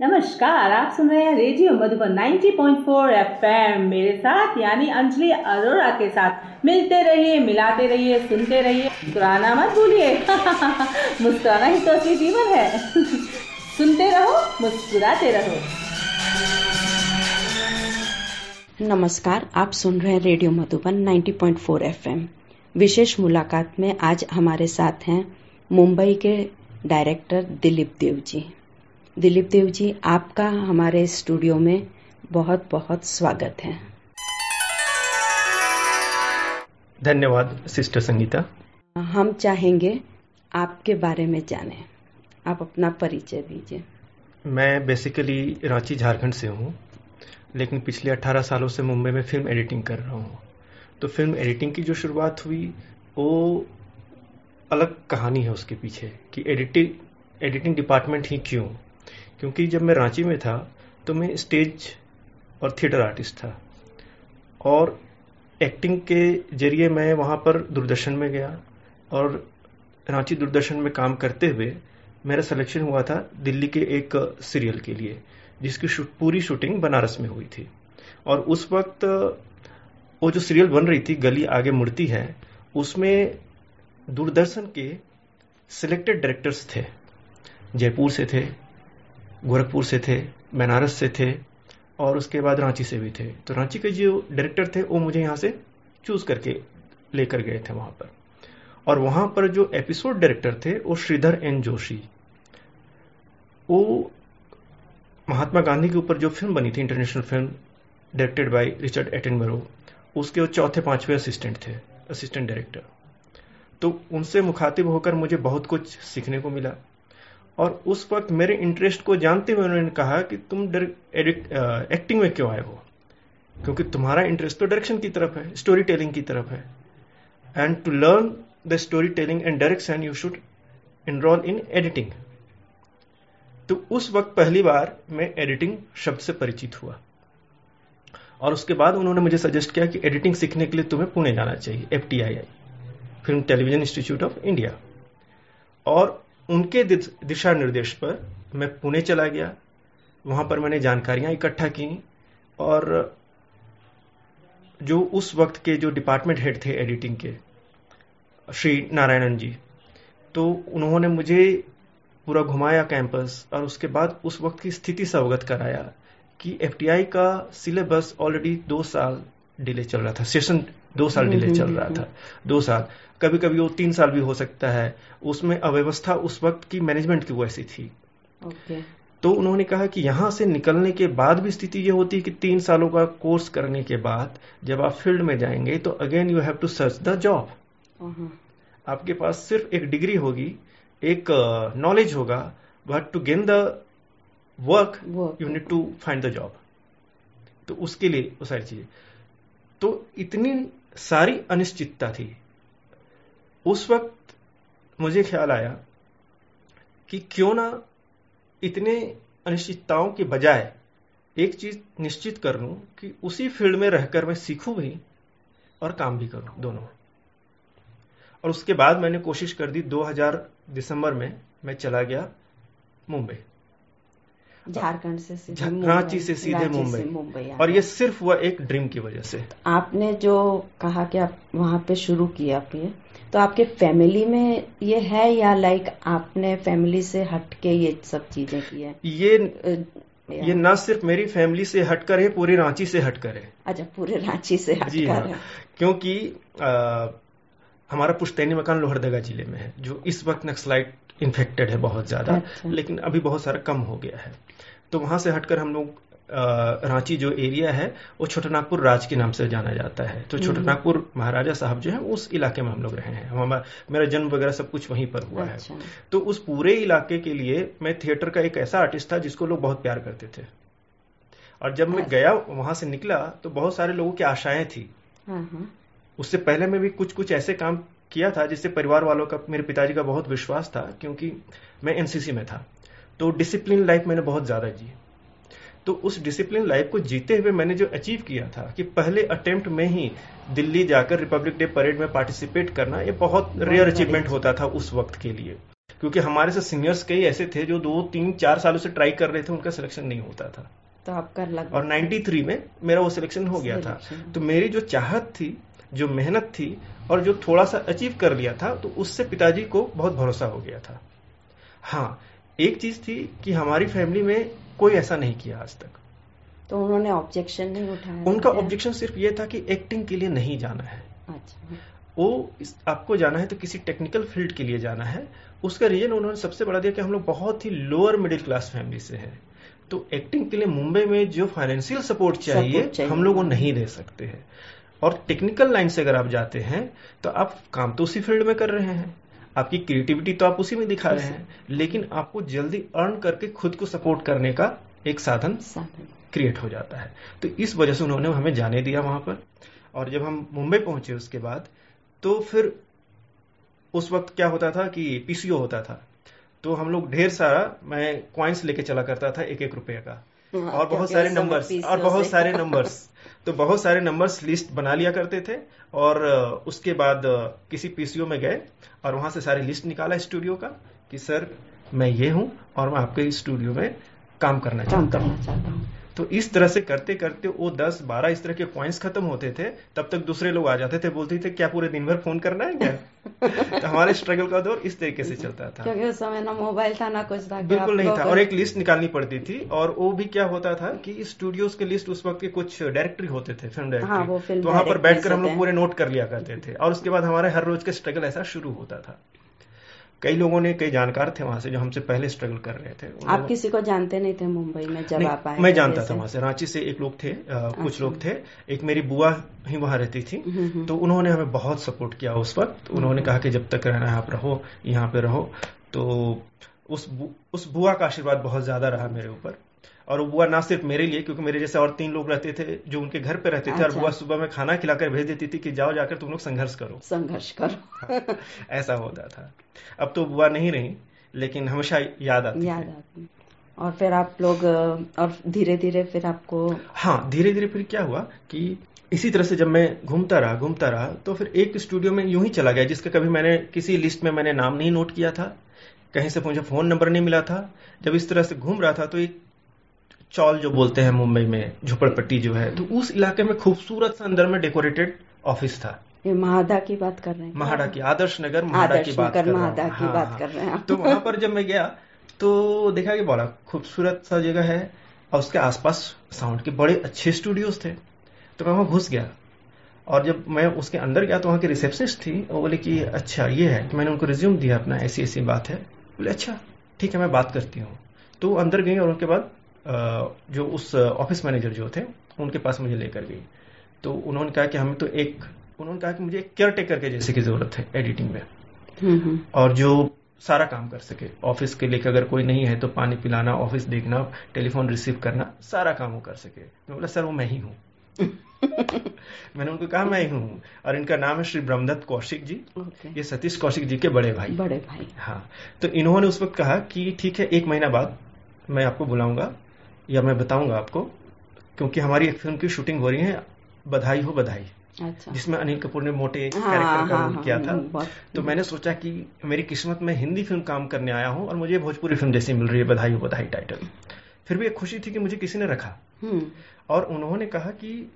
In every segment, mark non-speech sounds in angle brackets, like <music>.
नमस्कार, आप सुन रहे हैं रेडियो मधुबन 90.4 एफएम मेरे साथ, यानी अंजलि अरोड़ा के साथ। मिलते रहिए, मिलाते रहिए, सुनते रहिए, मुस्कुराना मत भूलिए। <laughs> मुस्कुराना ही तो असली जीवन है। <laughs> सुनते रहो, मुस्कुराते रहो। नमस्कार, आप सुन रहे हैं रेडियो मधुबन 90.4 एफएम। विशेष मुलाकात में आज हमारे साथ हैं मुंबई के डायरेक्टर दिलीप देव जी दिलीप देव जी आपका हमारे स्टूडियो में बहुत बहुत स्वागत है। धन्यवाद सिस्टर संगीता। हम चाहेंगे आपके बारे में जानें। आप अपना परिचय दीजिए। मैं बेसिकली रांची झारखंड से हूँ लेकिन पिछले 18 सालों से मुंबई में फ़िल्म एडिटिंग कर रहा हूँ। तो फ़िल्म एडिटिंग की जो शुरुआत हुई वो अलग कहानी है उसके पीछे कि एडिटिंग एडिटिंग डिपार्टमेंट ही क्यों? क्योंकि जब मैं रांची में था तो मैं स्टेज और थिएटर आर्टिस्ट था। और एक्टिंग के ज़रिए मैं वहाँ पर दूरदर्शन में गया और रांची दूरदर्शन में काम करते हुए मेरा सिलेक्शन हुआ था दिल्ली के एक सीरियल के लिए जिसकी शूट, पूरी शूटिंग बनारस में हुई थी। और उस वक्त वो जो सीरियल बन रही थी गली आगे मुड़ती है उसमें दूरदर्शन के सिलेक्टेड डायरेक्टर्स थे जयपुर से थे गोरखपुर से थे, बनारस से थे और उसके बाद रांची से भी थे। तो रांची के जो डायरेक्टर थे, वो मुझे यहाँ से चूज़ करके लेकर गए थे वहाँ पर। और वहाँ पर जो एपिसोड डायरेक्टर थे, वो श्रीधर एन जोशी। वो महात्मा गांधी के ऊपर जो फ़िल्म बनी थी international film directed by Richard Attenborough उसके वो चौथे, पाँचवें असिस्टेंट थे असिस्टेंट डायरेक्टर तो उनसे मुखातिब होकर मुझे बहुत कुछ सीखने को मिला। और उस वक्त मेरे इंटरेस्ट को जानते हुए उन्होंने कहा कि तुम एक्टिंग में क्यों आए हो? क्योंकि तुम्हारा इंटरेस्ट तो डायरेक्शन की तरफ़ है स्टोरी टेलिंग की तरफ़ है। And to learn the story telling and direction you should enrol in editing तो उस वक्त पहली बार मैं एडिटिंग शब्द से परिचित हुआ। और उसके बाद उन्होंने मुझे सजेस्ट किया कि एडिटिंग सीखने के लिए तुम्हें पुणे जाना चाहिए FTII film television institute of India और उनके दिशा निर्देश पर मैं पुणे चला गया। वहाँ पर मैंने जानकारियाँ इकट्ठा की और जो उस वक्त के जो डिपार्टमेंट हेड थे एडिटिंग के, श्री नारायणन जी तो उन्होंने मुझे पूरा घुमाया कैंपस और उसके बाद उस वक्त की स्थिति से अवगत कराया कि एफटीआई का सिलेबस ऑलरेडी दो साल डिले चल रहा था। सेशन दो साल डिले चल रहा था। दो साल। कभी कभी वो तीन साल भी हो सकता है। उसमें अव्यवस्था उस वक्त की मैनेजमेंट की वैसी थी। Okay. तो उन्होंने कहा कि यहाँ से निकलने के बाद भी स्थिति ये होती है कि तीन सालों का कोर्स करने के बाद जब आप फ़ील्ड में जाएँगे तो again you have to search the job आपके पास सिर्फ़ एक डिग्री होगी एक नॉलेज uh, होगा but to gain the work you need to find the job तो उसके लिए वो सारी चीज़ें। तो इतनी सारी अनिश्चितता थी। उस वक्त मुझे ख्याल आया कि क्यों ना इतने अनिश्चितताओं के बजाय एक चीज़ निश्चित कर लूँ कि उसी फ़ील्ड में रहकर मैं सीखूं भी और काम भी करूँ दोनों। और उसके बाद मैंने कोशिश कर दी 2000 दिसंबर में मैं चला गया मुंबई। झारखंड से सीधे रांची से सीधे मुंबई। मुंबई और ये सिर्फ़ हुआ एक ड्रीम की वजह से। आपने जो कहा कि आप वहाँ पे शुरू किया फिर तो आपके फैमिली में ये है या लाइक आपने फैमिली से हट के ये सब चीज़ें की है? ये ये ना सिर्फ़ मेरी फैमिली से हटकर है पूरी रांची से हटकर है। अच्छा पूरे रांची से हटकर जी हाँ, है। क्योंकि आ, हमारा पुश्तैनी मकान लोहरदगा ज़िले में है जो इस वक्त नक्सलाइट इन्फेक्टेड है बहुत ज़्यादा अच्छा। लेकिन अभी बहुत सारा कम हो गया है तो वहाँ से हटकर हम लोग रांची जो एरिया है वो छोटानागपुर राज के नाम से जाना जाता है तो हम्म। छोटानागपुर महाराजा साहब जो है उस इलाके में हम लोग रहे हैं हमारा मेरा जन्म वगैरह सब कुछ वहीं पर हुआ अच्छा। है तो उस पूरे इलाके के लिए मैं थिएटर का एक ऐसा आर्टिस्ट था जिसको लोग बहुत प्यार करते थे और जब मैं गया वहाँ से निकला तो बहुत सारे लोगों की आशाएँ थी हाँ, हाँ। उससे पहले मैं भी कुछ कुछ ऐसे काम किया था जिससे परिवार वालों का मेरे पिताजी का बहुत विश्वास था क्योंकि मैं एनसीसी में था। तो डिसिप्लिन लाइफ मैंने बहुत ज़्यादा जी। तो उस डिसिप्लिन लाइफ को जीते हुए मैंने जो अचीव किया था कि पहले अटेम्प्ट में ही दिल्ली जाकर रिपब्लिक डे परेड में पार्टिसिपेट करना ये बहुत रेयर अचीवमेंट होता था उस वक्त के लिए। क्योंकि हमारे से सीनियर्स कई ऐसे थे जो दो तीन चार सालों से ट्राई कर रहे थे उनका सिलेक्शन नहीं होता था। तो आपका लग और 93 में मेरा वो सिलेक्शन हो गया था। तो मेरी जो चाहत थी जो मेहनत थी और जो थोड़ा सा अचीव कर लिया था तो उससे पिताजी को बहुत भरोसा हो गया था। हाँ एक चीज़ थी कि हमारी फैमिली में कोई ऐसा नहीं किया आज तक। तो उन्होंने ऑब्जेक्शन नहीं उठाया उनका ऑब्जेक्शन सिर्फ़ ये था कि एक्टिंग के लिए नहीं जाना है। अच्छा। वो इस, आपको जाना है तो किसी टेक्निकल फ़ील्ड के लिए जाना है। उसका रीजन उन्होंने सबसे बड़ा दिया कि हम लोग बहुत ही लोअर मिडिल क्लास फैमिली से हैं। तो एक्टिंग के लिए मुंबई में जो फाइनेंशियल सपोर्ट चाहिए, चाहिए। हम लोग वो नहीं दे सकते हैं। और टेक्निकल लाइन से अगर आप जाते हैं तो आप काम तो उसी फ़ील्ड में कर रहे हैं। आपकी क्रिएटिविटी तो आप उसी में दिखा रहे हैं। लेकिन आपको जल्दी अर्न करके खुद को सपोर्ट करने का एक साधन साधन। क्रिएट हो जाता है। तो इस वजह से उन्होंने हमें जाने दिया वहाँ पर। और जब हम मुंबई पहुँचे उसके बाद तो फिर उस वक्त क्या होता था कि पीसीओ होता था। तो हम लोग ढेर सारा मैं कॉइन्स लेके चला करता था एक एक रुपए का। और बहुत सारे नंबर्स और बहुत सारे नंबर्स <laughs> तो बहुत सारे नंबर्स लिस्ट बना लिया करते थे और उसके बाद किसी पीसीओ में गए और वहाँ से सारी लिस्ट निकाला स्टूडियो का कि, सर, मैं ये हूँ और मैं आपके स्टूडियो में काम करना चाहता हूँ। तो इस तरह से करते करते वो दस बारह इस तरह के पॉइंट्स खत्म होते थे तब तक दूसरे लोग आ जाते थे बोलते थे क्या पूरे दिन भर फ़ोन करना है क्या? <laughs> तो हमारे स्ट्रगल का दौर इस तरीके से चलता था। क्योंकि उस समय ना मोबाइल था ना कुछ था बिल्कुल नहीं था। और एक लिस्ट निकालनी पड़ती थी और वो भी क्या होता था कि स्टूडियोज के लिस्ट उस वक्त के कुछ डायरेक्टरी होते थे फ़िल्म हाँ, डायरेक्टरी तो वहाँ पर बैठकर हम लोग पूरे नोट कर लिया करते थे। और उसके बाद हमारे हर रोज का स्ट्रगल ऐसा शुरू होता था। कई लोगों ने कई जानकार थे वहाँ से जो हमसे पहले स्ट्रगल कर रहे थे। आप किसी को जानते नहीं थे मुंबई में जब आप आए मैं जानता था वहाँ से रांची से एक लोग थे आ, कुछ अच्छा। लोग थे एक मेरी बुआ ही वहाँ रहती थी। हम्म, हम्म। तो उन्होंने हमें बहुत सपोर्ट किया उस वक्त। उन्होंने कहा कि जब तक रहना है आप रहो यहाँ पे रहो। तो उस बु, उस बुआ का आशीर्वाद बहुत ज़्यादा रहा मेरे ऊपर। और बुआ ना सिर्फ़ मेरे लिए क्योंकि मेरे जैसे और तीन लोग रहते थे जो उनके घर पे रहते थे और अच्छा। बुआ सुबह में खाना खिलाकर भेज देती थी कि जाओ जाकर तुम लोग संघर्ष करो। संघर्ष करो। <laughs> ऐसा होता था। अब तो बुआ नहीं रही लेकिन हमेशा याद आती याद आती। और फिर आप लोग और धीरे धीरे फिर आपको हाँ धीरे धीरे फिर क्या हुआ कि इसी तरह से जब मैं घूमता रहा घूमता रहा तो फिर एक स्टूडियो में यूँ ही चला गया जिसका कभी मैंने किसी लिस्ट में मैंने नाम नहीं नोट किया था। कहीं से मुझे फ़ोन नंबर नहीं मिला था। जब इस तरह से घूम रहा था तो एक चौल जो बोलते हैं मुंबई में झोपड़पट्टी जो है तो उस इलाके में खूबसूरत सा अंदर में डेकोरेटेड ऑफ़िस था ये महादा की बात कर रहे हैं? महाड़ा की आदर्श नगर महाड़ा की बात कर रहा हूँ। महादा की हाँ, बात हाँ। कर रहे हैं तो वहाँ पर जब मैं गया तो देखा कि बड़ा खूबसूरत सा जगह है और उसके आसपास साउंड के बड़े अच्छे स्टूडियोज थे तो मैं वहाँ घुस गया और जब मैं उसके अंदर गया तो वहाँ की रिसेप्शनिस्ट थी वो बोले कि अच्छा ये है तो मैंने उनको रिज्यूम दिया अपना ऐसी ऐसी बात है बोले अच्छा ठीक है मैं बात करती हूँ तो अंदर गई और उनके बाद जो उस ऑफ़िस मैनेजर जो थे उनके पास मुझे लेकर गई। तो उन्होंने कहा कि हमें तो एक उन्होंने कहा कि मुझे एक केयर टेकर के जैसे की ज़रूरत है एडिटिंग में। हम्म, हम्म। और जो सारा काम कर सके ऑफ़िस के लेकर अगर कोई नहीं है तो पानी पिलाना ऑफ़िस देखना टेलीफोन रिसीव करना सारा काम वो कर सके। मैं बोला सर वो मैं ही हूँ। <laughs> मैंने उनको कहा मैं ही हूँ। और इनका नाम है श्री ब्रह्मदत्त कौशिक जी। ओके। ये सतीश कौशिक जी के बड़े भाई। बड़े भाई। हाँ। तो इन्होंने उस वक्त कहा कि ठीक है एक महीना बाद मैं आपको बुलाऊँगा। या मैं बताऊँगा आपको क्योंकि हमारी एक फ़िल्म की शूटिंग हो रही है बधाई हो बधाई अच्छा। जिसमें अनिल कपूर ने मोटे हाँ, कैरेक्टर का हाँ, रोल हाँ, किया था। तो मैंने सोचा कि मेरी किस्मत में हिंदी फ़िल्म काम करने आया हूँ और मुझे भोजपुरी फ़िल्म जैसी मिल रही है बधाई हो बधाई टाइटल फिर भी एक खुशी थी कि मुझे किसी ने रखा। हम्म, और उन्होंने कहा कि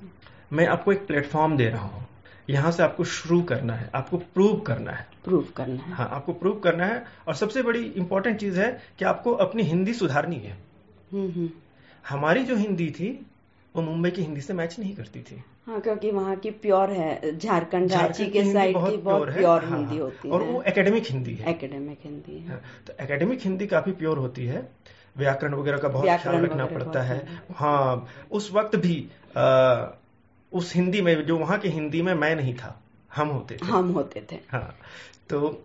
मैं आपको एक प्लेटफॉर्म दे रहा हूँ। यहाँ से आपको शुरू करना है आपको प्रूव करना है। प्रूव करना है। हाँ आपको प्रूव करना है। और सबसे बड़ी इंपॉर्टेंट चीज़ है कि आपको अपनी हिंदी सुधारनी है। हम्म, हम्म। हमारी जो हिंदी थी वो मुंबई की हिंदी से मैच नहीं करती थी। हाँ क्योंकि वहाँ की प्योर है झारखंड रांची के साइड की बहुत। प्योर हाँ, हिंदी हाँ। होती और है। वो एकेडमिक हिंदी है। एकेडमिक हिंदी है। हाँ, तो एकेडमिक हिंदी काफ़ी प्योर होती है। व्याकरण वगैरह का बहुत ख्याल रखना पड़ता है। हाँ। उस वक्त भी आ, उस हिंदी में जो वहाँ की हिंदी में मैं नहीं था हम होते थे। हम होते थे। हाँ तो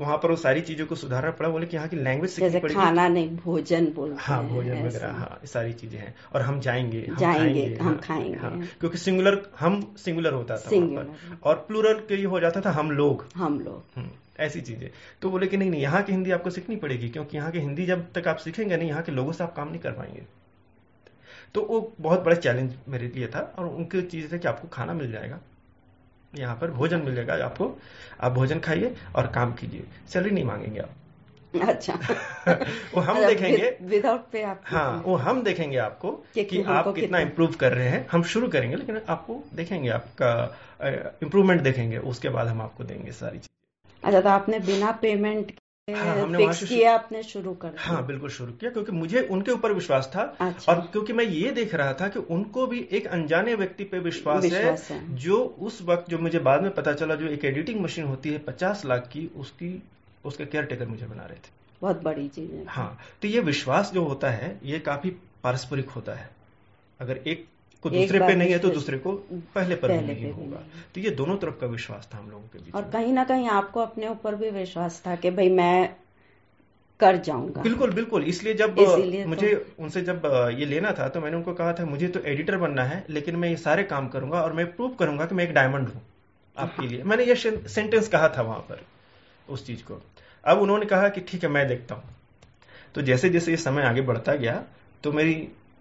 वहाँ पर वो सारी चीज़ों को सुधारना पड़ा बोले कि यहाँ की लैंग्वेज सीखनी पड़ेगी। खाना नहीं भोजन बोलते हाँ भोजन वगैरह हाँ सारी चीज़ें हैं। और हम जाएँगे हम जाएँगे, खाएँगे, हम हाँ, खाएँगे। हाँ, हाँ, क्योंकि सिंगुलर हम सिंगुलर होता था। पर। और प्लूरल के लिए हो जाता था हम लोग। हम लोग। हम्म, ऐसी चीज़ें। तो बोले कि नहीं नहीं यहाँ की हिंदी आपको सीखनी पड़ेगी क्योंकि यहाँ की हिंदी जब तक आप सीखेंगे नहीं यहाँ के लोगों से आप काम नहीं कर पाएँगे। तो वो बहुत बड़ा चैलेंज मेरे लिए था और उनकी चीज़ है कि आपको खाना मिल जाएगा। यहाँ पर भोजन मिल जाएगा आपको। आप भोजन खाइए और काम कीजिए। सैलरी नहीं मांगेंगे आप। अच्छा। <laughs> वो हम देखेंगे। विदाउट पे आप हाँ वो हम देखेंगे आपको कि कि आप कितना इम्प्रूव कर रहे हैं। हम शुरू करेंगे लेकिन आपको देखेंगे आपका इम्प्रूवमेंट देखेंगे। उसके बाद हम आपको देंगे सारी चीज़। अच्छा तो आपने बिना पेमेंट हाँ, फिक्स किया आपने शुरू कर हाँ बिल्कुल शुरू किया क्योंकि मुझे उनके ऊपर विश्वास था अच्छा। और क्योंकि मैं ये देख रहा था कि उनको भी एक अनजाने व्यक्ति पे विश्वास, विश्वास है, है। जो उस वक्त जो मुझे बाद में पता चला जो एक एडिटिंग मशीन होती है पचास लाख की उसकी उसके केयर टेकर मुझे बना रहे थे बहुत बड़ी चीज़ है हाँ तो ये विश्वास जो होता है ये काफ़ी पारस्परिक होता है अगर एक को दूसरे पे नहीं है तो दूसरे को पहले पर पहले नहीं होगा। तो ये दोनों तरफ़ का विश्वास था हम लोगों के बीच और कहीं ना कहीं आपको अपने ऊपर भी विश्वास था कि भाई मैं कर जाऊँगा। बिल्कुल बिल्कुल। इसलिए जब तो- मुझे उनसे जब ये लेना था तो मैंने उनको कहा था मुझे तो एडिटर बनना है लेकिन मैं ये सारे काम करूँगा और मैं प्रूव करूँगा कि मैं एक डायमंड हूँ आपके लिए। मैंने ये सेंटेंस कहा था वहाँ पर उस चीज़ को। अब उन्होंने कहा कि ठीक है मैं देखता हूँ। तो जैसे जैसे ये समय आगे बढ़ता गया तो मेरी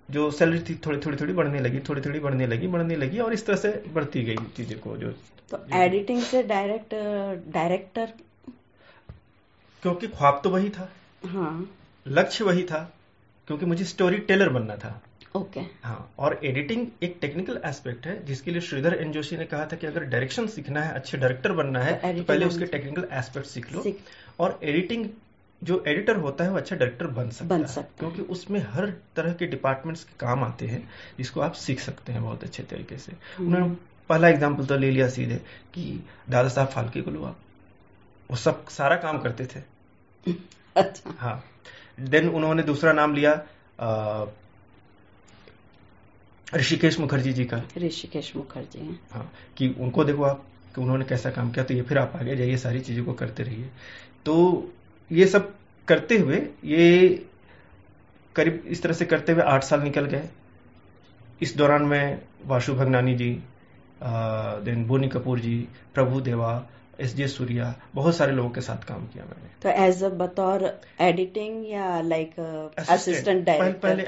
जो सैलरी थी थोड़ी थोड़ी थोड़ी बढ़ने लगी थोड़ी थोड़ी बढ़ने लगी बढ़ने लगी और इस तरह से बढ़ती गई चीज़ें को जो तो एडिटिंग से डायरेक्ट डायरेक्टर क्योंकि ख्वाब तो वही था। हाँ। लक्ष्य वही था क्योंकि मुझे स्टोरी टेलर बनना था। ओके हाँ और एडिटिंग एक टेक्निकल एस्पेक्ट है जिसके लिए श्रीधर एन जोशी ने कहा था कि अगर डायरेक्शन सीखना है अच्छे डायरेक्टर बनना है तो तो पहले उसके टेक्निकल एस्पेक्ट सीख लो। सीख- और एडिटिंग जो एडिटर होता है वो अच्छा डायरेक्टर बन सकता बन है। सकता है। क्योंकि उसमें हर तरह के डिपार्टमेंट्स के काम आते हैं जिसको आप सीख सकते हैं बहुत अच्छे तरीके से। हम्म। उन्होंने पहला एग्ज़ाम्पल तो ले लिया सीधे कि दादा साहब फालके को लो आप वो सब सारा काम करते थे। <laughs> अच्छा। हाँ। देन उन्होंने दूसरा नाम लिया ऋषिकेश मुखर्जी जी का। ऋषिकेश मुखर्जी हाँ कि उनको देखो आप कि उन्होंने कैसा काम किया तो ये फिर आप आगे जाइए सारी चीज़ों को करते रहिए। तो ये सब करते हुए, ये करीब इस तरह से करते हुए आठ साल निकल गए। इस दौरान मैं Vashu Bhagnani ji then Boney Kapoor ji, Prabhu Deva S J Surya बहुत सारे लोगों के साथ काम किया मैंने। तो एज अ बतौर एडिटिंग या लाइक असिस्टेंट डायरेक्टर पहले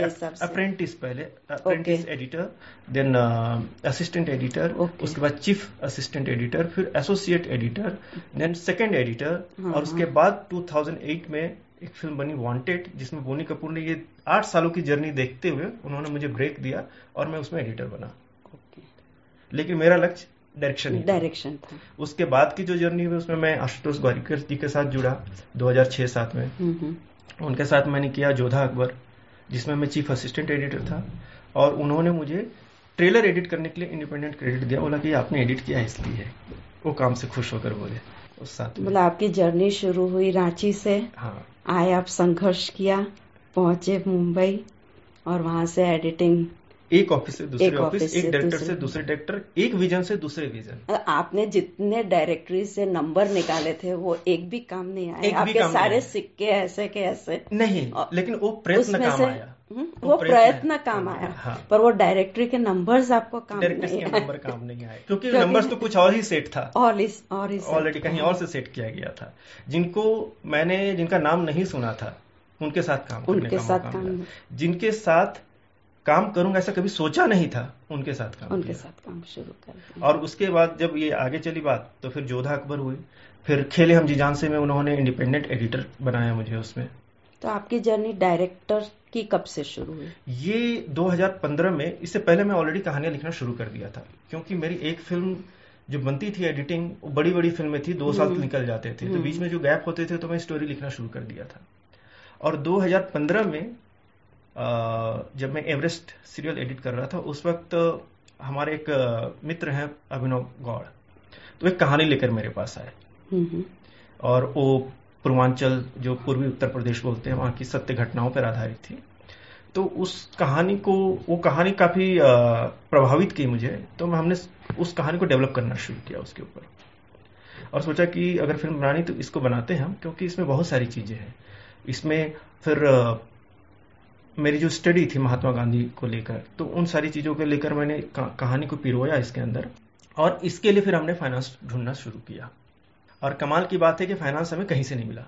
अप्रेंटिस पहले apprentice editor then assistant editor उसके बाद चीफ असिस्टेंट एडिटर फिर associate editor then second editor हाँ, और उसके बाद 2008 में एक फ़िल्म बनी वांटेड जिसमें बोनी कपूर ने ये आठ सालों की जर्नी देखते हुए उन्होंने मुझे ब्रेक दिया और मैं उसमें एडिटर बना। लेकिन मेरा लक्ष्य डायरेक्शन डायरेक्शन था। उसके बाद की जो जर्नी हुई उसमें मैं आशुतोष ग्वारिकर जी के साथ जुड़ा 2006-7 में। हम्म, हम्म। उनके साथ मैंने किया जोधा अकबर जिसमें मैं चीफ असिस्टेंट एडिटर था। और उन्होंने मुझे ट्रेलर एडिट करने के लिए इंडिपेंडेंट क्रेडिट दिया। बोला कि आपने एडिट किया इसलिए वो काम से खुश होकर बोले उस साथ मतलब आपकी जर्नी शुरू हुई रांची से। हाँ। आए आप संघर्ष किया पहुँचे मुंबई और वहाँ से एडिटिंग एक ऑफ़िस से दूसरे ऑफ़िस एक डायरेक्टर से दूसरे डायरेक्टर एक विजन से दूसरे विजन आपने जितने डायरेक्टरी से नंबर निकाले थे वो एक भी काम नहीं भी आपके सारे आया। सिक्के ऐसे के ऐसे। नहीं लेकिन वो प्रयत्न काम आया। हम्म, वो प्रयत्न काम आया हाँ। पर वो डायरेक्टरी के नंबर्स आपको काम नहीं के नंबर काम नहीं आए क्योंकि नंबर्स तो कुछ और ही सेट था। और इस और इस ऑलरेडी कहीं और से सेट किया गया था। जिनको मैंने जिनका नाम नहीं सुना था उनके साथ काम उनके साथ काम जिनके साथ काम करूँगा ऐसा कभी सोचा नहीं था उनके साथ काम उनके किया। साथ काम शुरू कर और उसके बाद जब ये आगे चली बात तो फिर जोधा अकबर हुई फिर खेले हम जीजान से में उन्होंने इंडिपेंडेंट एडिटर बनाया मुझे उसमें। तो आपकी जर्नी डायरेक्टर की कब से शुरू हुई? ये 2015 में इससे पहले मैं ऑलरेडी कहानियाँ लिखना शुरू कर दिया था। क्योंकि मेरी एक फ़िल्म जो बनती थी एडिटिंग वो बड़ी बड़ी फ़िल्में थी दो साल तो निकल जाते थे। तो बीच में जो गैप होते थे तो मैं स्टोरी लिखना शुरू कर दिया था। और 2015 में जब मैं एवरेस्ट सीरियल एडिट कर रहा था उस वक्त हमारे एक मित्र हैं अभिनव गौड़। तो एक कहानी लेकर मेरे पास आए। हम्म, हम्म। और वो पूर्वांचल जो पूर्वी उत्तर प्रदेश बोलते हैं वहाँ की सत्य घटनाओं पर आधारित थी। तो उस कहानी को वो कहानी काफ़ी प्रभावित की मुझे। तो मैं हमने उस कहानी को डेवलप करना शुरू किया उसके ऊपर। और सोचा कि अगर फ़िल्म बनानी तो इसको बनाते हैं हम क्योंकि इसमें बहुत सारी चीज़ें हैं। इसमें फिर मेरी जो स्टडी थी महात्मा गांधी को लेकर तो उन सारी चीज़ों को लेकर मैंने कहानी को पिरोया इसके अंदर और इसके लिए फिर हमने फाइनेंस ढूंढना शुरू किया। और कमाल की बात है कि फाइनेंस हमें कहीं से नहीं मिला।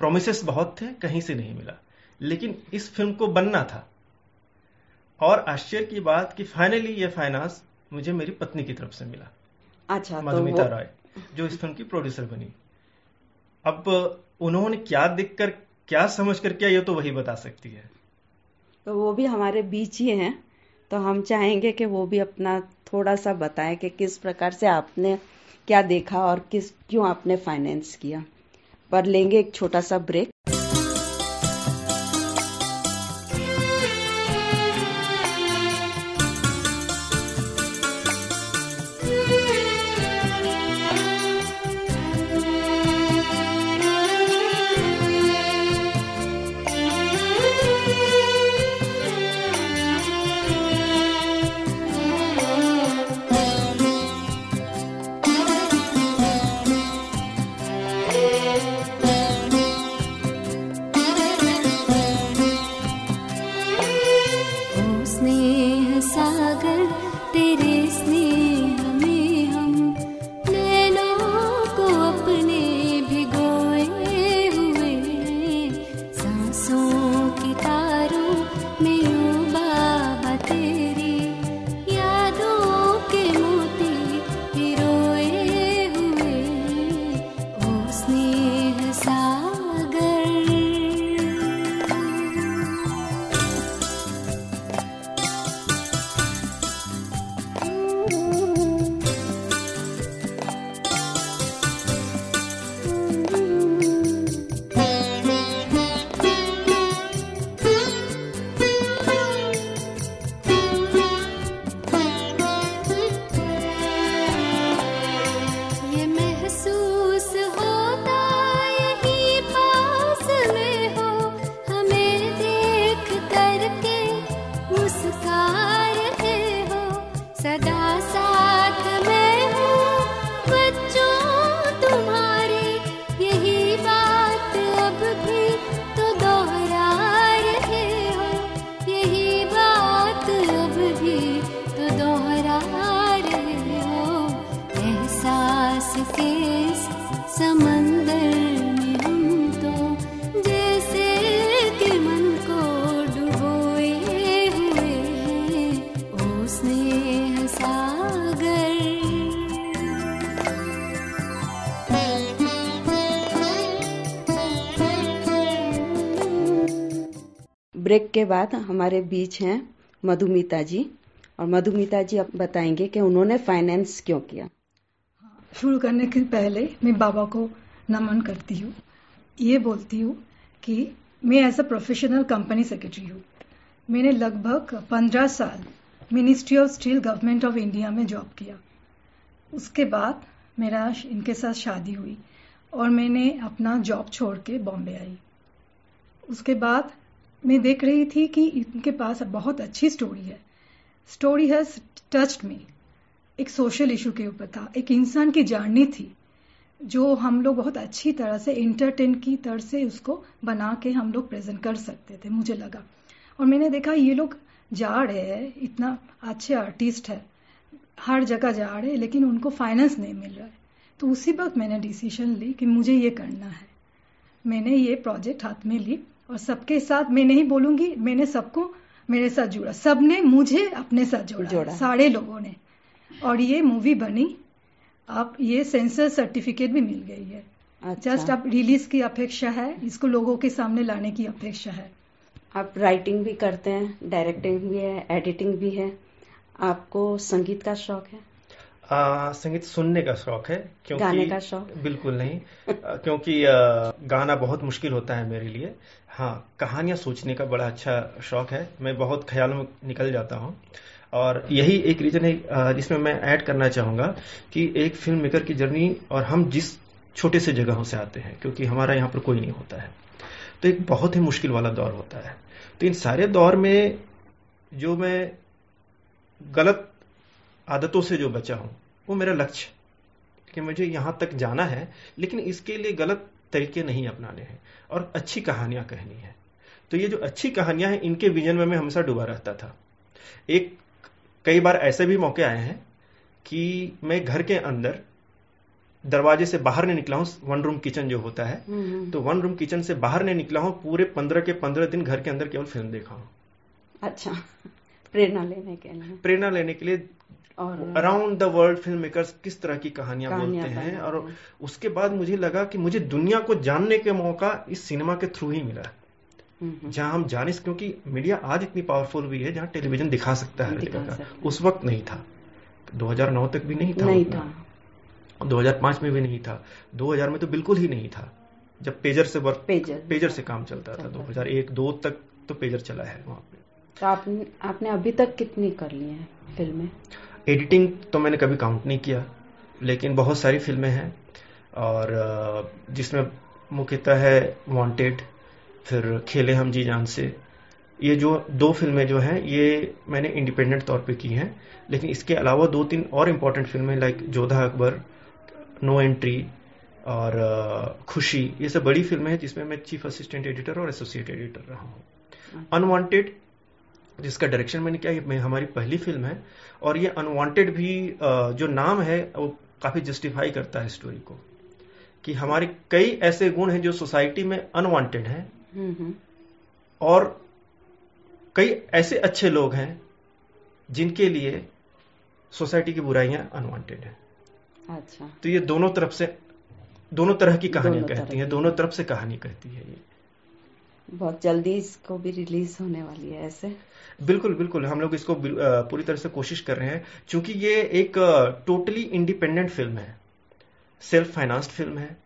प्रोमिस बहुत थे कहीं से नहीं मिला। लेकिन इस फ़िल्म को बनना था। और आश्चर्य की बात कि फाइनली ये फाइनेंस मुझे मेरी पत्नी की तरफ़ से मिला। अच्छा तो मधुमिता वो राय जो इस फ़िल्म की प्रोड्यूसर बनी। अब उन्होंने क्या देखकर क्या समझ कर किया ये तो वही बता सकती है। तो वो भी हमारे बीच ही हैं। तो हम चाहेंगे कि वो भी अपना थोड़ा सा बताएँ कि किस प्रकार से आपने क्या देखा और किस, क्यों आपने फाइनेंस किया। पर लेंगे एक छोटा सा ब्रेक ब्रेक के बाद हमारे बीच हैं मधुमिता जी। और मधुमिता जी अब बताएँगे कि उन्होंने फाइनेंस क्यों किया? शुरू करने के पहले मैं बाबा को नमन करती हूँ। ये बोलती हूँ कि मैं as a professional company secretary हूँ। मैंने लगभग पंद्रह साल ministry of steel government of India में जॉब किया। उसके बाद मेरा इनके साथ शादी हुई और मैंने अपना जॉब छोड़ के बॉम्बे आई। उसके बाद मैं देख रही थी कि इनके पास बहुत अच्छी स्टोरी है। स्टोरी हैज़ टच्ड मी एक सोशल इशू के ऊपर था। एक इंसान की जर्नी थी, जो हम लोग बहुत अच्छी तरह से इंटरटेन की तरह से उसको बना के हम लोग प्रेजेंट कर सकते थे, मुझे लगा। और मैंने देखा, ये लोग जा रहे हैं, इतना अच्छे आर्टिस्ट है। हर जगह जा रहे हैं, लेकिन उनको फाइनेंस नहीं मिल रहा है। तो उसी वक्त मैंने डिसीज़न ली कि मुझे ये करना है। मैंने ये प्रोजेक्ट हाथ में ली। और सबके साथ मैं नहीं बोलूँगी मैंने सबको मेरे साथ जुड़ा। सबने मुझे अपने साथ जोड़ा, जोड़ा। सारे लोगों ने। और ये मूवी बनी अब ये सेंसर सर्टिफिकेट भी मिल गई है। अच्छा। जस्ट अब रिलीज़ की अपेक्षा है इसको लोगों के सामने लाने की अपेक्षा है। आप राइटिंग भी करते हैं डायरेक्टिंग भी है एडिटिंग भी है। आपको संगीत का शौक है? आ, संगीत सुनने का शौक है क्योंकि गाने का शौक? बिल्कुल नहीं। क्योंकि आ, गाना बहुत मुश्किल होता है मेरे लिए। हाँ कहानियाँ सोचने का बड़ा अच्छा शौक है। मैं बहुत ख्यालों में निकल जाता हूँ। और यही एक रीजन है जिसमें मैं ऐड करना चाहूँगा कि एक फ़िल्म मेकर की जर्नी और हम जिस छोटे से जगहों से आते हैं क्योंकि हमारा यहाँ पर कोई नहीं होता है। तो एक बहुत ही मुश्किल वाला दौर होता है। तो इन सारे दौर में जो मैं गलत आदतों से जो बचा हूँ वो मेरा लक्ष्य कि मुझे यहाँ तक जाना है लेकिन इसके लिए गलत तरीके नहीं अपनाने हैं और अच्छी कहानियाँ कहनी है। तो ये जो अच्छी कहानियाँ हैं इनके विजन में मैं हमेशा डूबा रहता था। एक कई बार ऐसे भी मौके आए हैं कि मैं घर के अंदर दरवाजे से बाहर नहीं निकला हूँ वन रूम किचन जो होता है हम्म। तो वन रूम किचन से बाहर नहीं निकला हूँ पूरे पंद्रह के पंद्रह दिन घर के अंदर केवल फ़िल्म देखा हूँ। अच्छा प्रेरणा लेने के लिए। प्रेरणा लेने के लिए around the world film makers किस तरह की कहानियाँ कहानियाँ बोलते हैं और हैं। उसके बाद मुझे लगा कि मुझे दुनिया को जानने के मौका इस सिनेमा के थ्रू ही मिला। जहाँ हम जाने क्योंकि मीडिया आज इतनी पावरफुल हुई है जहाँ टेलीविज़न दिखा सकता है दिखा सकता उस वक्त नहीं था। 2009 तक भी नहीं था नहीं। था। 2005 में भी नहीं था। 2000 में तो बिल्कुल ही नहीं था। जब पेजर से वर्क पेजर पेजर से काम चलता था। चलता था। 2001 दो तक तो पेजर चला है वहाँ पे। तो आपने आपने अभी तक कितनी कर ली है फ़िल्में? एडिटिंग तो मैंने कभी काउंट नहीं किया लेकिन बहुत सारी फ़िल्में हैं और जिसमें मुख्यतः है वांटेड फिर खेले हम जी जान से। ये जो दो फ़िल्में जो हैं ये मैंने इंडिपेंडेंट तौर पे की हैं लेकिन इसके अलावा दो तीन और इम्पोर्टेंट फ़िल्में like Jodha Akbar no entry और खुशी ये सब बड़ी फ़िल्में हैं जिसमें मैं चीफ असिस्टेंट एडिटर और एसोसिएट एडिटर रहा हूँ। अनवांटेड जिसका डायरेक्शन मैंने किया मैं- हमारी पहली फ़िल्म है और ये अनवांटेड भी जो नाम है वो काफ़ी जस्टिफाई करता है स्टोरी को कि हमारे कई ऐसे गुण हैं जो सोसाइटी में अनवांटेड हैं हम्म, हम्म, और कई ऐसे अच्छे लोग हैं जिनके लिए सोसाइटी की बुराइयाँ अनवांटेड हैं। अच्छा। तो ये दोनों तरफ़ से दोनों तरह की कहानियाँ कहती हैं दोनों तरफ़ से कहानी कहती है ये। बहुत जल्दी इसको भी रिलीज़ होने वाली है ऐसे। बिल्कुल बिल्कुल। हम लोग इसको पूरी तरह से कोशिश कर रहे हैं, क्योंकि ये एक टोटली इंडिपेंडेंट फ़िल्म है। सेल्फ फाइनेंस्ड फ़िल्म है।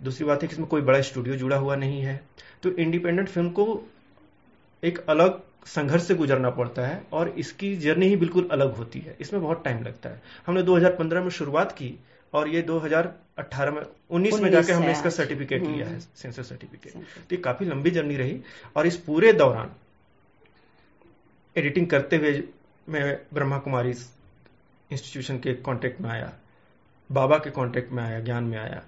दूसरी बात है कि इसमें कोई बड़ा स्टूडियो जुड़ा हुआ नहीं है। तो इंडिपेंडेंट फ़िल्म को एक अलग संघर्ष से गुजरना पड़ता है और इसकी जर्नी ही बिल्कुल अलग होती है। इसमें बहुत टाइम लगता है। हमने 2015 में शुरुआत की और ये 2018 में 19 में 19 जाके हमने इसका सर्टिफिकेट हम्म। लिया है सेंसर सर्टिफिकेट तो ये काफ़ी लंबी जर्नी रही और इस पूरे दौरान एडिटिंग करते हुए मैं ब्रह्मा कुमारी इंस्टीट्यूशन के कांटेक्ट में आया बाबा के कांटेक्ट में आया ज्ञान में आया।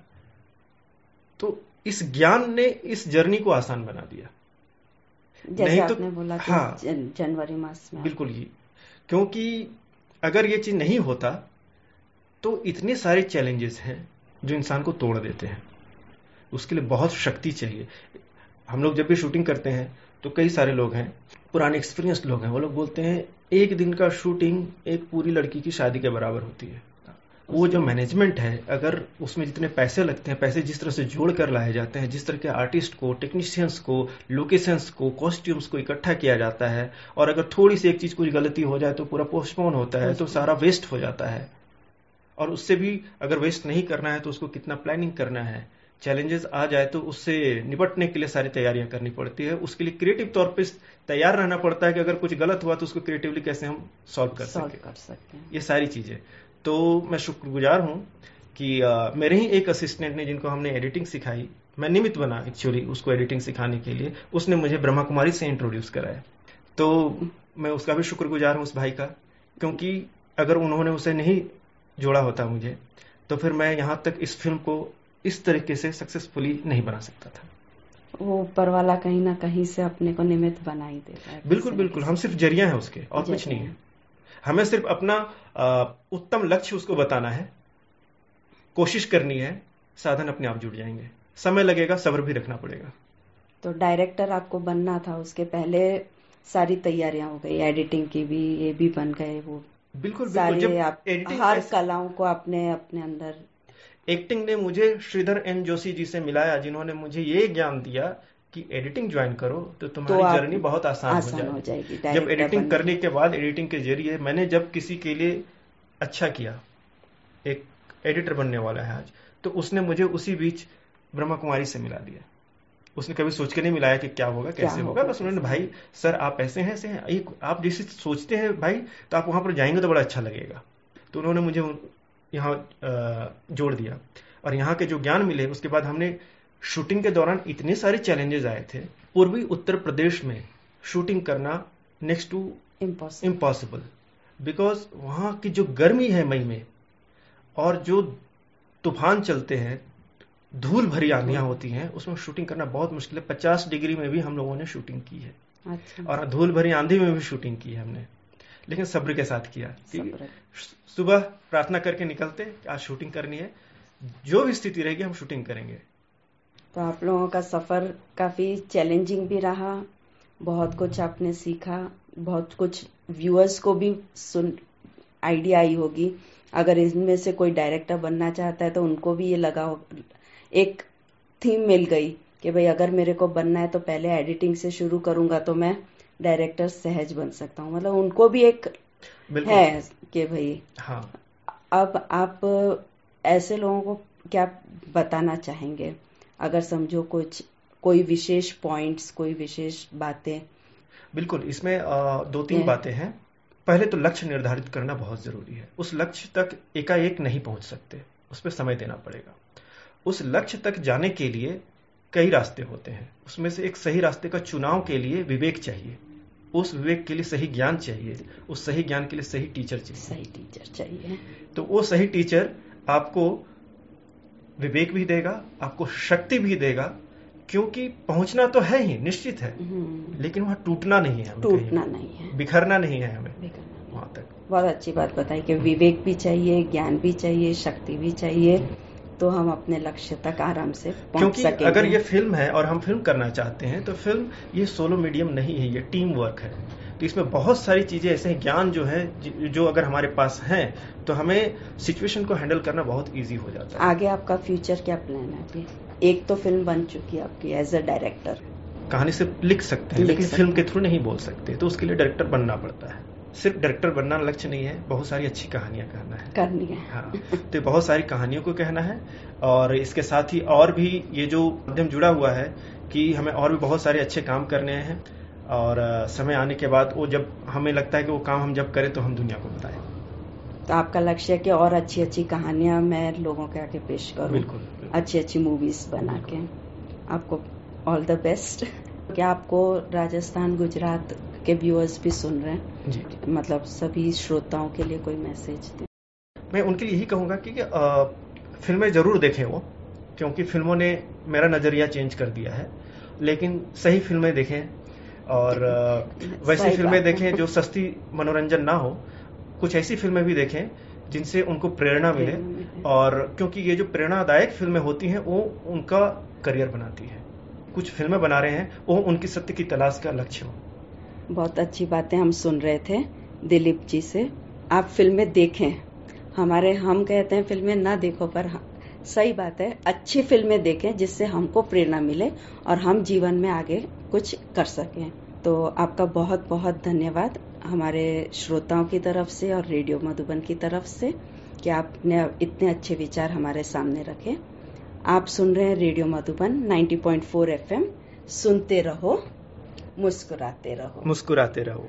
तो इस ज्ञान ने इस जर्नी को आसान बना दिया। जैसे नहीं तो- बोला हाँ। जनवरी मास में। बिल्कुल ही क्योंकि अगर ये चीज़ नहीं होता तो इतने सारे चैलेंजेस हैं जो इंसान को तोड़ देते हैं। उसके लिए बहुत शक्ति चाहिए। हम लोग जब भी शूटिंग करते हैं तो कई सारे लोग हैं पुराने एक्सपीरियंस लोग हैं वो लोग बोलते हैं एक दिन का शूटिंग एक पूरी लड़की की शादी के बराबर होती है। वो जो मैनेजमेंट है अगर उसमें जितने पैसे लगते हैं पैसे जिस तरह से जोड़ कर लाए जाते हैं जिस तरह के आर्टिस्ट को टेक्नीशियंस को लोकेशंस को कॉस्ट्यूम्स को इकट्ठा किया जाता है और अगर थोड़ी सी एक चीज़ कुछ गलती हो जाए तो पूरा पोस्टपोन होता है तो सारा वेस्ट हो जाता है। और उससे भी अगर वेस्ट नहीं करना है तो उसको कितना प्लानिंग करना है? चैलेंजेस आ जाए तो उससे निपटने के लिए सारी तैयारियाँ करनी पड़ती है। उसके लिए क्रिएटिव तौर पे तैयार रहना पड़ता है कि अगर कुछ गलत हुआ तो उसको क्रिएटिवली कैसे हम सॉल्व कर सॉल्व कर सकते हैं। ये सारी चीज़ें। तो मैं शुक्रगुजार हूँ कि अ, मेरे ही एक असिस्टेंट ने जिनको हमने एडिटिंग सिखाई मैं निमित बना एक्चुअली उसको एडिटिंग सिखाने के लिए उसने मुझे ब्रह्मा कुमारी से इंट्रोड्यूस कराया। तो मैं उसका भी शुक्रगुजार हूँ उस भाई का क्योंकि अगर उन्होंने उसे नहीं जोड़ा होता मुझे तो फिर मैं यहाँ तक इस फ़िल्म को इस तरीके से सक्सेसफुली नहीं बना सकता था। वो ऊपर वाला कहीं ना कहीं से अपने को निमित्त बना ही देता है। बिल्कुल बिल्कुल हम सिर्फ़ ज़रिया हैं उसके और कुछ नहीं है। हमें सिर्फ़ अपना उत्तम लक्ष्य उसको बताना है कोशिश करनी है साधन अपने आप जुड़ जाएँगे। समय लगेगा सब्र भी रखना पड़ेगा। तो डायरेक्टर आपको बनना था उसके पहले सारी तैयारियाँ हो गई एडिटिंग की भी ये भी बन गए वो बिल्कुल बिल्कुल। एडिटिंग हर कलाओं को आपने अपने अंदर एक्टिंग ने मुझे श्रीधर एन जोशी जी से मिलाया जिन्होंने मुझे ये ज्ञान दिया कि एडिटिंग ज्वाइन करो तो तुम्हारी आप- जर्नी बहुत आसान, आसान हो जाएगी, हो जाएगी जब एडिटिंग करने के बाद एडिटिंग के ज़रिए मैंने जब किसी के लिए अच्छा किया एक एडिटर बनने वाला है आज तो उसने मुझे उसी बीच ब्रह्मा कुमारी से मिला दिया। उसने कभी सोच के नहीं मिलाया कि क्या होगा कैसे होगा, बस उन्होंने भाई सर आप ऐसे हैं ऐसे हैं एक आप जैसे सोचते हैं भाई तो आप वहाँ पर जाएँगे तो बड़ा अच्छा लगेगा। तो उन्होंने मुझे यहाँ जोड़ दिया। और यहाँ के जो ज्ञान मिले उसके बाद हमने शूटिंग के दौरान इतने सारे चैलेंजेस आए थे। पूर्वी उत्तर प्रदेश में शूटिंग करना नेक्स्ट टू इम्पॉसिबल बिकॉज़ वहाँ की जो गर्मी है मई में और जो तूफ़ान चलते हैं धूल भरी आंधियाँ होती हैं उसमें शूटिंग करना बहुत मुश्किल है। पचास डिग्री में भी हम लोगों ने शूटिंग की है। अच्छा। और धूल भरी आंधी में भी शूटिंग की है हमने। लेकिन सब्र के साथ किया कि सुबह प्रार्थना करके निकलते आज शूटिंग करनी है। जो भी स्थिति रहेगी हम शूटिंग करेंगे। तो आप लोगों का सफ़र काफ़ी चैलेंजिंग भी रहा बहुत कुछ आपने सीखा बहुत कुछ व्यूअर्स को भी सुन आइडिया आई होगी। अगर इनमें से कोई डायरेक्टर बनना चाहता है तो उनको भी ये लगा हो एक थीम मिल गई कि भाई अगर मेरे को बनना है तो पहले एडिटिंग से शुरू करूँगा तो मैं डायरेक्टर सहज बन सकता हूँ। मतलब उनको भी एक है कि भाई हाँ। अब आप ऐसे लोगों को क्या बताना चाहेंगे? अगर समझो कुछ कोई विशेष पॉइंट्स कोई विशेष बातें। बिल्कुल इसमें दो तीन बातें हैं। पहले तो लक्ष्य निर्धारित करना बहुत ज़रूरी है। उस लक्ष्य तक एकाएक नहीं पहुँच सकते। उस पर समय देना पड़ेगा। उस लक्ष्य तक जाने के लिए कई रास्ते होते हैं। उसमें से एक सही रास्ते का चुनाव के लिए विवेक चाहिए। उस विवेक के लिए सही ज्ञान चाहिए। उस सही ज्ञान के लिए सही टीचर चाहिए। सही टीचर चाहिए। तो वो सही टीचर आपको विवेक भी देगा आपको शक्ति भी देगा क्योंकि पहुँचना तो है ही निश्चित है। हम्म, लेकिन वहाँ टूटना नहीं है टूटना नहीं है। बिखरना नहीं है हमें। वहाँ तक। बहुत अच्छी बात बताई कि विवेक भी चाहिए ज्ञान भी चाहिए शक्ति भी चाहिए। तो हम अपने लक्ष्य तक आराम से पहुँच क्योंकि सकेंगे। अगर ये फ़िल्म है और हम फ़िल्म करना चाहते हैं तो फ़िल्म ये सोलो मीडियम नहीं है ये टीम वर्क है। तो इसमें बहुत सारी चीज़ें ऐसे हैं ज्ञान जो है जो अगर हमारे पास हैं तो हमें सिचुएशन को हैंडल करना बहुत इजी हो जाता है। आगे आपका फ्यूचर क्या प्लान है अभी? एक तो फ़िल्म बन चुकी है आपकी एज अ डायरेक्टर कहानी सिर्फ़ लिख सकते हैं लिख लेकिन सकते फ़िल्म के थ्रू नहीं बोल सकते तो उसके लिए डायरेक्टर बनना पड़ता है। सिर्फ़ डायरेक्टर बनना लक्ष्य नहीं है बहुत सारी अच्छी कहानियाँ कहना है। करनी है। हाँ तो बहुत सारी कहानियों को कहना है और इसके साथ ही और भी ये जो माध्यम जुड़ा हुआ है कि हमें और भी बहुत सारे अच्छे काम करने हैं और समय आने के बाद वो जब हमें लगता है कि वो काम हम जब करें तो हम दुनिया को बताएँ। तो आपका लक्ष्य है कि और अच्छी अच्छी कहानियाँ मैं लोगों के आगे पेश करूँ। बिल्कुल बिल्कुल। अच्छी अच्छी मूवीज़ बना के। आपको ऑल द बेस्ट क्या आपको राजस्थान गुजरात के व्यूअर्स भी सुन रहे हैं। जी मतलब सभी श्रोताओं के लिए कोई मैसेज दें। मैं उनके लिए यही कहूँगा कि कि, अ, फ़िल्में ज़रूर देखें वो क्योंकि फ़िल्मों ने मेरा नज़रिया चेंज कर दिया है। लेकिन सही फ़िल्में देखें और <laughs> वैसी फ़िल्में देखें जो सस्ती मनोरंजन ना हो। कुछ ऐसी फ़िल्में भी देखें जिनसे उनको प्रेरणा मिले। और क्योंकि ये जो प्रेरणादायक फ़िल्में होती हैं वो उनका करियर बनाती है। कुछ फ़िल्में बना रहे हैं वो उनकी सत्य की तलाश का लक्ष्य हो। बहुत अच्छी बातें हम सुन रहे थे, दिलीप जी से। आप फ़िल्में देखें। हमारे हम कहते हैं फ़िल्में ना देखो पर सही बात है, अच्छी फ़िल्में देखें जिससे हमको प्रेरणा मिले और हम जीवन में आगे कुछ कर सकें। तो आपका बहुत बहुत धन्यवाद हमारे श्रोताओं की तरफ़ से और रेडियो मधुबन की तरफ़ से कि आपने इतने अच्छे विचार हमारे सामने रखे। आप सुन रहे हैं रेडियो मधुबन 90.4 एफएम। सुनते रहो। मुस्कुराते रहो। मुस्कुराते रहो।